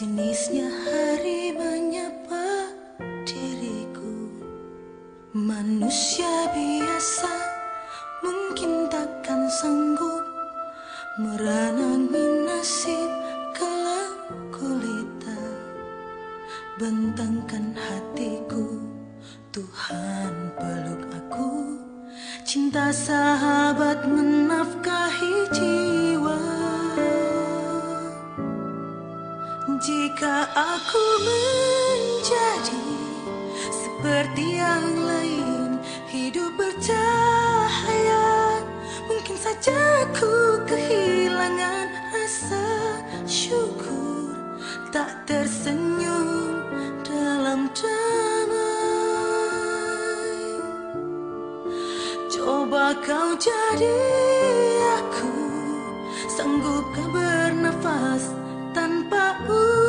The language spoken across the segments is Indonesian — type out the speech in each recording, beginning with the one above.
Sinisnya hari menyapa diriku. Manusia biasa mungkin takkan sanggup Merenangi nasib kelam gulita Bentangkan hatiku, Tuhan peluk aku. Cinta sahabat menafkahi jiwa aku menjadi seperti yang lain. Hidup bercahaya Mungkin saja ku kehilangan rasa syukur. Tak tersenyum dalam Coba kau jadi aku. Sanggupkah bernafas tanpa udara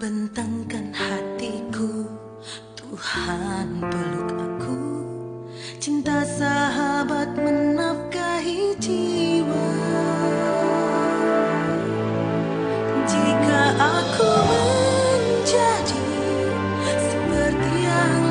bentangkan hatiku. Tuhan peluk aku. Cinta sahabat menafkahi jiwa. Jika aku menjadi seperti yang